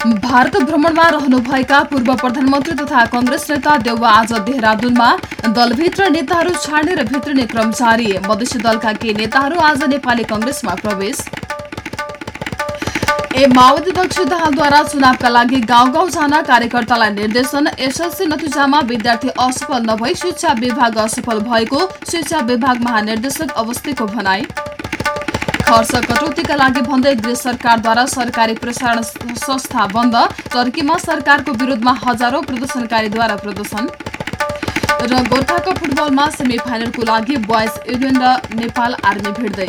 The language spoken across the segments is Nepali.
भारत भ्रमणमा रहनुभएका पूर्व प्रधानमन्त्री तथा कंग्रेस नेता देउवा आज देहरादूनमा दलभित्र नेताहरू छाड्ने र भित्रिने क्रम जारी। मधेसी दलका केही नेताहरू आज नेपाली कंग्रेसमा प्रवेश। ए माओवादी अध्यक्ष दाहालद्वारा चुनावका लागि गाउँ गाउँ जान कार्यकर्तालाई निर्देशन। एसएलसी नतिजामा विद्यार्थी असफल नभई शिक्षा विभाग असफल भएको शिक्षा विभाग महानिर्देशक अवस्थीको भनाई। खर्च कटौतीका लागि भन्दै गृह सरकारद्वारा सरकारी प्रसारण संस्था बन्द टर्कीमा सरकारको विरोधमा हजारौं प्रदर्शनकारीद्वारा प्रदर्शन। र गोर्खाको फुटबलमा सेमी फाइनलको लागि बोइज युनियन र नेपाल आर्मी भिड्दै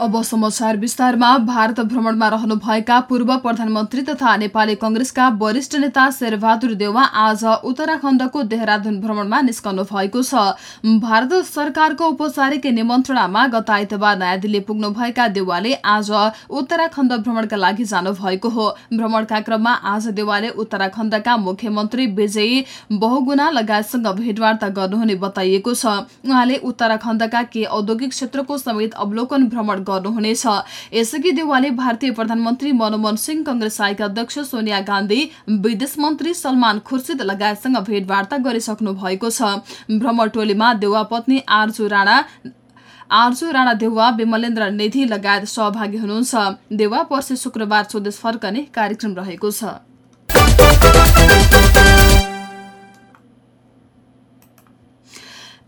अब समाचार विस्तारमा भारत भ्रमणमा रहनुभएका पूर्व प्रधानमन्त्री तथा नेपाली कंग्रेसका वरिष्ठ नेता शेरबहादुर देउवा आज उत्तराखण्डको देहरादून भ्रमणमा निस्कनु भएको छ। भारत सरकारको औपचारिक निमन्त्रणामा गत आइतबार नयाँ दिल्ली पुग्नुभएका देउवाले आज उत्तराखण्ड भ्रमणका लागि जानुभएको हो। भ्रमणका क्रममा आज देउवाले उत्तराखण्डका मुख्यमन्त्री विजयी बहुगुणा लगायतसँग भेटवार्ता गर्नुहुने बताइएको छ। उहाँले उत्तराखण्डका केही औद्योगिक क्षेत्रको समेत अवलोकन भ्रमण गर्नुहुनेछ। यसअघि देवालले भारतीय प्रधानमन्त्री मनमोहन सिंह कंग्रेस आएका अध्यक्ष सोनिया गान्धी विदेश मन्त्री सलमान खुर्सिद लगायतसँग भेटवार्ता गरिसक्नु भएको छ। भ्रमण टोलीमा देवा पत्नी आरजु राणा आर्जु राणा देउवा विमलेन्द्र निधि लगायत सहभागी हुनुहुन्छ। देउवा पर्सि शुक्रबार स्वदेश फर्कने कार्यक्रम रहेको छ।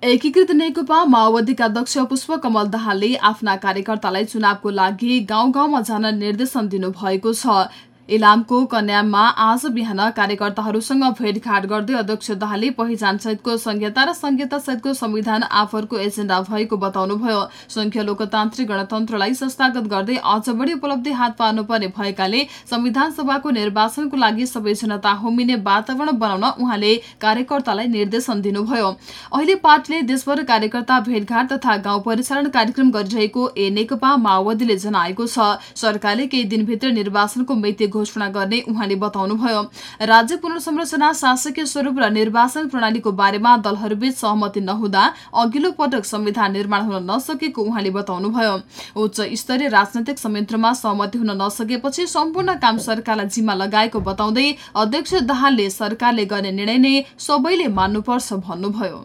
एकीकृत नेकपा माओवादीका अध्यक्ष पुष्पकमल दाहालले आफ्ना कार्यकर्तालाई चुनावको लागि गाउँ गाउँमा जान निर्देशन दिनुभएको छ। इलामको कन्याममा आज बिहान कार्यकर्ताहरूसँग भेटघाट गर्दै अध्यक्ष दाहालले पहिचान सहितको संहिता र संहिता सहितको संविधान आफरको एजेण्डा भएको बताउनुभयो। संघीय लोकतान्त्रिक गणतन्त्रलाई संस्थागत गर्दै अझ बढी उपलब्धि हात पार्नुपर्ने भएकाले संविधान सभाको निर्वाचनको लागि सबै जनता होमिने वातावरण बनाउन उहाँले कार्यकर्तालाई निर्देशन दिनुभयो। अहिले पार्टीले देशभर कार्यकर्ता भेटघाट तथा गाउँ परिचालन कार्यक्रम गरिरहेको ए नेकपा माओवादीले जनाएको छ। सरकारले केही दिनभित्र निर्वाचनको मिति घोषणा गर्ने उहाँले बताउनुभयो राज्य पुनर्संरचना शासकीय स्वरूप र निर्वाचन प्रणालीको बारेमा दलहरूबीच सहमति नहुँदा अघिल्लो पटक संविधान निर्माण हुन नसकेको उहाँले बताउनुभयो उच्च स्तरीय राजनैतिक संयन्त्रमा सहमति हुन नसकेपछि सम्पूर्ण काम सरकारलाई जिम्मा लगाएको बताउँदै अध्यक्ष दाहालले सरकारले गर्ने निर्णय नै सबैले मान्नुपर्छ भन्नुभयो।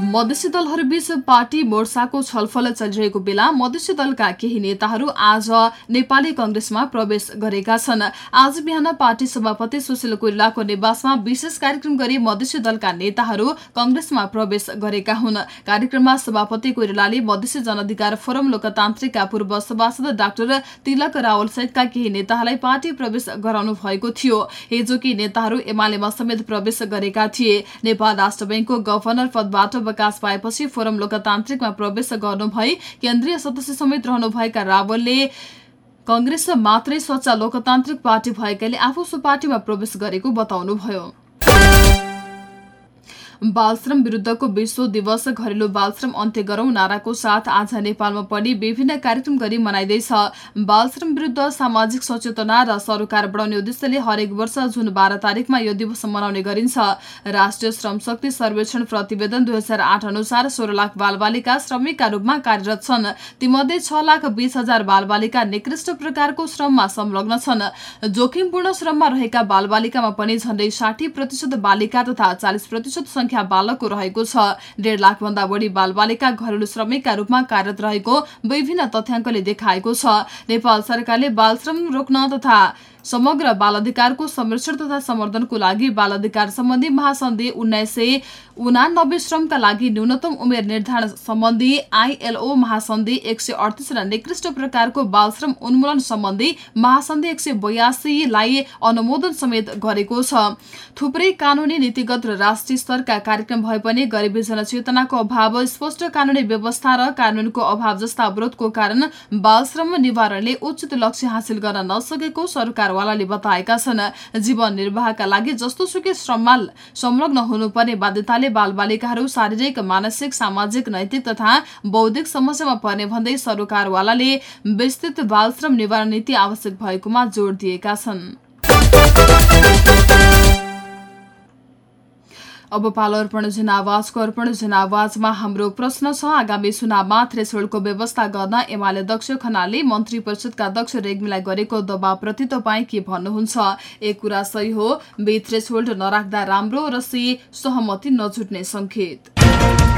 मधेसी दलहरूबीच पार्टी मोर्चाको छलफल चलिरहेको बेला मधेसी दलका केही नेताहरू आज नेपाली कंग्रेसमा प्रवेश गरेका छन्। आज बिहान पार्टी सभापति सुशील कोइरालाको निवासमा विशेष कार्यक्रम गरी मधेसी दलका नेताहरू कंग्रेसमा प्रवेश गरेका हुन्। कार्यक्रममा सभापति कोइरालाले मधेसी जनअधिकार फोरम लोकतान्त्रिकका पूर्व सभासद डाक्टर तिलक रावल सहितका केही नेताहरूलाई पार्टी प्रवेश गराउनु भएको थियो। हिजो नेताहरू एमालेमा समेत प्रवेश गरेका थिए। नेपाल राष्ट्र ब्याङ्कको गभर्नर पदबाट अवकाश पाएपछि फोरम लोकतान्त्रिकमा प्रवेश गर्नुभई केन्द्रीय सदस्य समेत रहनुभएका रावलले कंग्रेस मात्रै सच्चा लोकतान्त्रिक पार्टी भएकाले आफू सो पार्टीमा प्रवेश गरेको बताउनुभयो। बालश्रम विरुद्धको विश्व दिवस घरेलु बालश्रम अन्त्य गरौं। नाराको साथ आज नेपालमा पनि विभिन्न कार्यक्रम गरी मनाइँदैछ। बालश्रम विरुद्ध सामाजिक सचेतना र सरोकार बढाउने उद्देश्यले हरेक वर्ष जुन बाह्र तारिकमा यो दिवस मनाउने गरिन्छ। राष्ट्रिय श्रम शक्ति सर्वेक्षण प्रतिवेदन दुई हजार आठ अनुसार सोह्र लाख बालबालिका श्रमिकका रूपमा कार्यरत छन्। तीमध्ये छ लाख बीस हजार बालबालिका निकृष्ट प्रकारको श्रममा संलग्न छन्। जोखिमपूर्ण श्रममा रहेका बालबालिकामा पनि झण्डै साठी प्रतिशत बालिका तथा चालिस प्रतिशत संख्या बालकको रहेको छ। डेढ लाख भन्दा बढी बालबालिका घरेलु श्रमिकका रूपमा कार्यरत रहेको विभिन्न तथ्याङ्कले देखाएको छ। नेपाल सरकारले बालश्रम रोक्न तथा समग्र बाल अधिकारको संरक्षण तथा सम्वर्धनको लागि बाल अधिकार सम्बन्धी महासन्धि उन्नाइस सय उनानब्बे श्रमका लागि न्यूनतम उमेर निर्धारण सम्बन्धी आइएलओ महासन्धि एक सय अडतिस र निकृष्ट प्रकारको बाल श्रम उन्मूलन सम्बन्धी महासन्धि एक सय बयासीलाई अनुमोदन समेत गरेको छ। थुप्रै कानूनी नीतिगत र राष्ट्रिय स्तरका कार्यक्रम भए पनि गरिबी जनचेतनाको अभाव स्पष्ट कानूनी व्यवस्था र कानूनको अभाव जस्ता अवरोधको कारण बाल श्रम निवारणले उचित लक्ष्य हासिल गर्न नसकेको सरकारवालाले बताएका छन्। जीवन निर्वाहका लागि जस्तोसुकै श्रममा संलग्न हुनुपर्ने बाध्यताले बालबालिकाहरू शारीरिक मानसिक सामाजिक नैतिक तथा बौद्धिक समस्यामा पर्ने भन्दै सरकारवालाले विस्तृत बाल श्रम निवारण नीति आवश्यक भएकोमा जोड़ दिएका छन्। अब पालो अर्पण जनावाजको अर्पण जनावाजमा हाम्रो प्रश्न छ। आगामी चुनावमा थ्रेसोल्डको व्यवस्था गर्न एमाले अध्यक्ष खनालले मन्त्री परिषदका अध्यक्ष रेग्मीलाई गरेको दबावप्रति तपाईँ के भन्नुहुन्छ? एक कुरा सही हो बे थ्रेसोल्ड नराख्दा राम्रो र सी सहमति नजुट्ने संकेत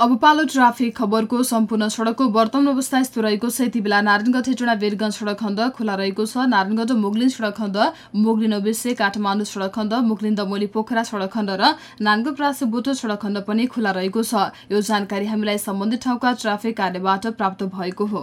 अब पालो ट्राफिक खबरको सम्पूर्ण सड़कको वर्तमान अवस्था यस्तो रहेको छ। यति बेला नारायणगढ हेटोडा वीरगंज सड़क खण्ड खुला रहेको छ। नारायणगढ मुगलिन सड़क खण्ड मुगलिन ओबिसे काठमाडौँ सड़क खण्ड मुगलिन दमोली पोखरा सड़क खण्ड र नानगढ प्रास बोटो सड़क खण्ड पनि खुला रहेको छ। यो जानकारी हामीलाई सम्बन्धित ठाउँका ट्राफिक कार्यबाट प्राप्त भएको हो।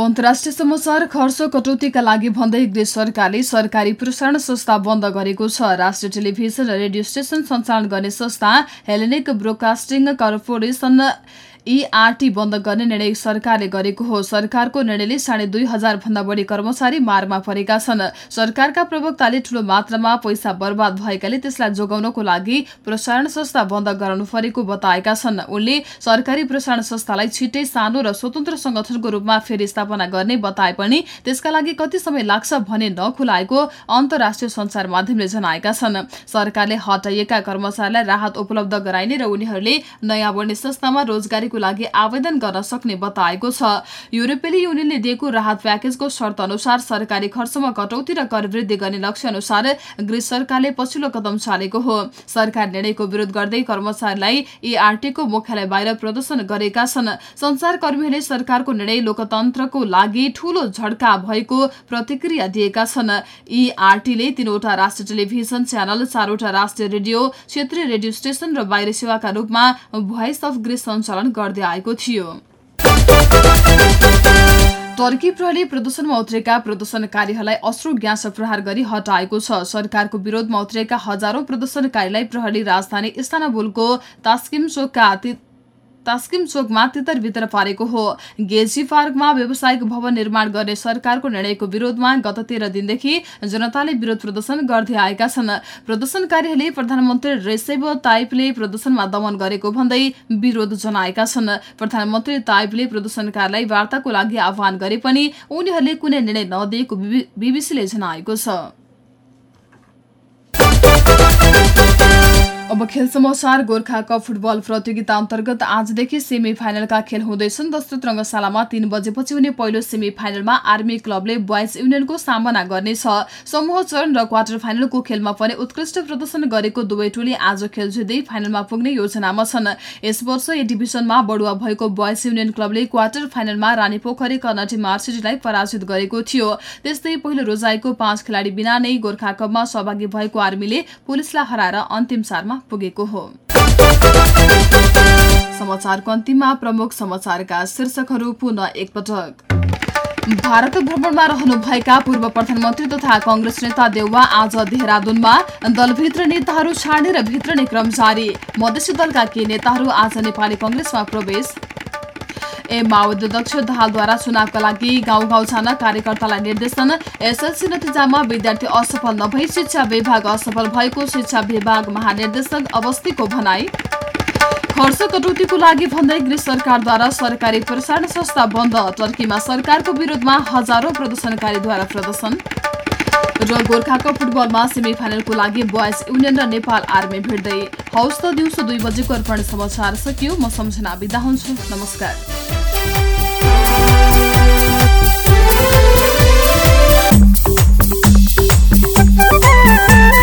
अब अन्तर्राष्ट्रिय समाचार खर्च कटौतीका लागि भन्दै गृह सरकारले सरकारी प्रसारण संस्था बन्द गरेको छ। राष्ट्रिय टेलिभिजन र रेडियो स्टेशन सञ्चालन गर्ने संस्था हेलेनिक ब्रोडकास्टिङ कर्पोरेसन इआरटी बन्द गर्ने निर्णय सरकारले गरेको हो। सरकारको निर्णयले साढे दुई हजार भन्दा बढी कर्मचारी मारमा परेका छन्। सरकारका प्रवक्ताले ठूलो मात्रामा पैसा बर्बाद भएकाले त्यसलाई जोगाउनको लागि प्रसारण संस्था बन्द गराउनु परेको बताएका छन्। उनले सरकारी प्रसारण संस्थालाई छिट्टै सानो र स्वतन्त्र संगठनको रूपमा फेरि स्थापना गर्ने बताए पनि त्यसका लागि कति समय लाग्छ भने नखुलाएको अन्तर्राष्ट्रिय संचार माध्यमले जनाएका छन्। सरकारले हटाइएका कर्मचारीलाई राहत उपलब्ध गराइने र उनीहरूले नयाँ बढ्ने संस्थामा रोजगारी को लागि आवेदन गर्न सक्ने बताएको छ। युरोपेली युनियनले दिएको राहत प्याकेजको शर्त अनुसार सरकारी खर्चमा कटौती र कर वृद्धि गर्ने लक्ष्य अनुसार गृह सरकारले पछिल्लो कदम चालेको हो। सरकार निर्णयको विरोध गर्दै कर्मचारीलाई एआरटीको मुख्यालय बाहिर प्रदर्शन गरेका छन्। संचारकर्मीहरूले सरकारको निर्णय लोकतन्त्रको लागि ठूलो झड्का भएको प्रतिक्रिया दिएका छन्। ईआरटीले तीनवटा राष्ट्रिय टेलिभिजन च्यानल चारवटा राष्ट्रिय रेडियो क्षेत्रीय रेडियो स्टेशन र बाहिर सेवाका रूपमा भोइस अफ ग्रेस सञ्चालन गर्दै आएको थियो। टर्की प्रहरी प्रदूषणमा उत्रेका प्रदूषणकारीहरूलाई अश्रु ग्यास प्रहार गरी हटाएको छ। सरकारको विरोधमा उत्रेका हजारौं प्रदूषणकारीलाई प्रहरी राजधानी इस्तानबुलको तास्किम चोकका तास्किम चोकमा तितरभित्र पारेको हो। गेजी पार्कमा व्यावसायिक भवन निर्माण गर्ने सरकारको निर्णयको विरोधमा गत तेह्र दिनदेखि जनताले विरोध प्रदर्शन गर्दै आएका छन्। प्रदर्शनकारीहरूले प्रधानमन्त्री रेसेब ताइपले प्रदर्शनमा दमन गरेको भन्दै विरोध जनाएका छन्। प्रधानमन्त्री ताइपले प्रदर्शनकारीलाई वार्ताको लागि आह्वान गरे पनि उनीहरूले कुनै निर्णय नदिएको बीबीसीले जनाएको छ। अब खेल समाचार गोर्खा कप फुटबल प्रतियोगिता अन्तर्गत आजदेखि सेमी फाइनलका खेल हुँदैछन्। दस्तुत रङ्गशालामा तीन बजेपछि हुने पहिलो सेमी फाइनलमा आर्मी क्लबले बोइज युनियनको सामना गर्नेछ। समूह चरण र क्वार्टर फाइनलको खेलमा पनि उत्कृष्ट प्रदर्शन गरेको दुवै टोली आज खेल जित्दै फाइनलमा पुग्ने योजनामा छन्। यस वर्ष ए डिभिजनमा बढुवा भएको बोइज युनियन क्लबले क्वार्टर फाइनलमा रानी पोखरी कर्नाटी मार्सिटीलाई पराजित गरेको थियो। त्यस्तै पहिलो रोजाइको पाँच खेलाडी बिना नै गोर्खा कपमा सहभागी भएको आर्मीले पुलिसलाई हराएर अन्तिम चारमा पुगेको हो। भारत भ्रमणमा रहनुभएका पूर्व प्रधानमन्त्री तथा कंग्रेस नेता देउवा आज देहरादूनमा दलभित्र नेताहरू छाड्ने र भित्रने क्रम जारी। मधेसी दलका केही नेताहरू आज नेपाली कंग्रेसमा प्रवेश ए अध्यक्ष दाहालद्वारा चुनावका लागि गाउँ गाउँ जान कार्यकर्तालाई निर्देशन एसएलसी नतिजामा विद्यार्थी असफल नभई शिक्षा विभाग असफल भएको शिक्षा विभाग महानिर्देशक अवस्थीको भनाई। खर्च कटौतीको लागि भन्दै गृह सरकारद्वारा सरकारी प्रसारण संस्था बन्द टर्कीमा सरकारको विरोधमा हजारौं प्रदर्शनकारीद्वारा प्रदर्शन। र गोर्खाको फुटबलमा सेमी फाइनलको लागि बोयज युनियन र नेपाल आर्मी भिड्दै हौस् त दिउँसो दुई बजेको अर्पण समाचार सकियो म सम्झना बिदा हुन्छु नमस्कार। Thank you.